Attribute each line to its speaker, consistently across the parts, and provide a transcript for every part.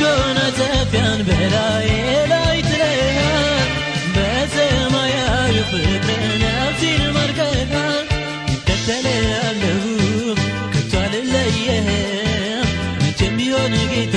Speaker 1: ጆነ ተፊያን በላይ ላይ ትለያል በሰማያዊ ፍቅር ነፍሲን ማርከካል ይከተለያለሁ ከቶ አልለየህም። መቼም ቢሆን ጌታ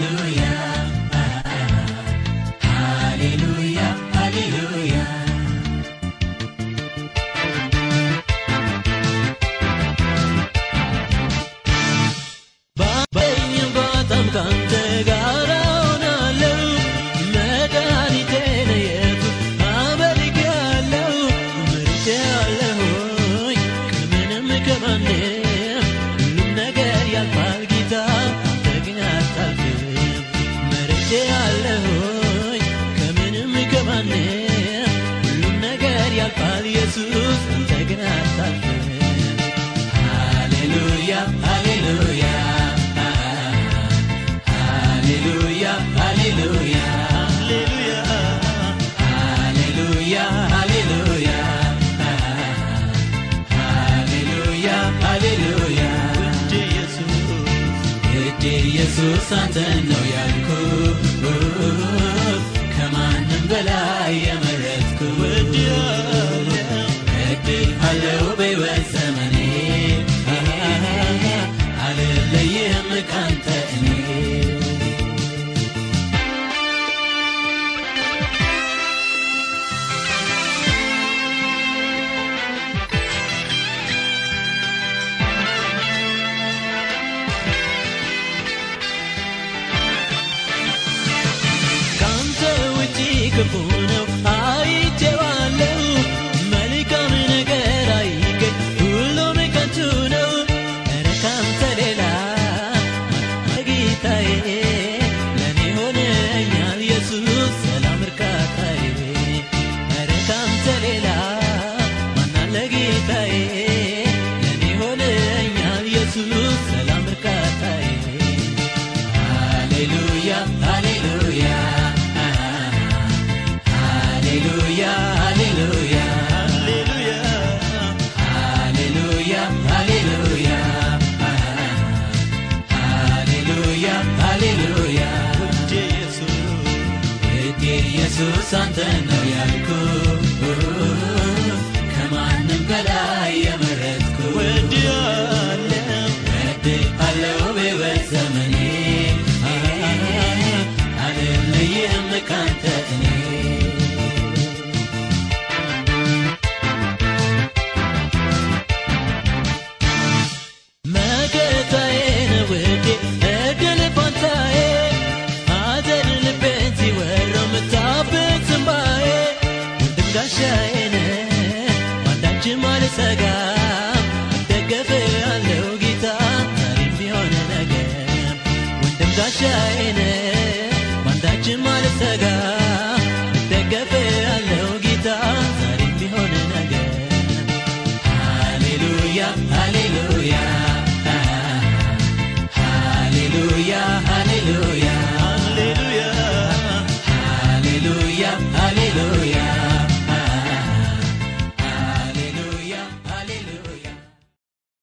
Speaker 1: Hallelujah. እረፍት አንተን ነው ያልኩ ከማንም በላይ የመረጥኩ ውድ allá.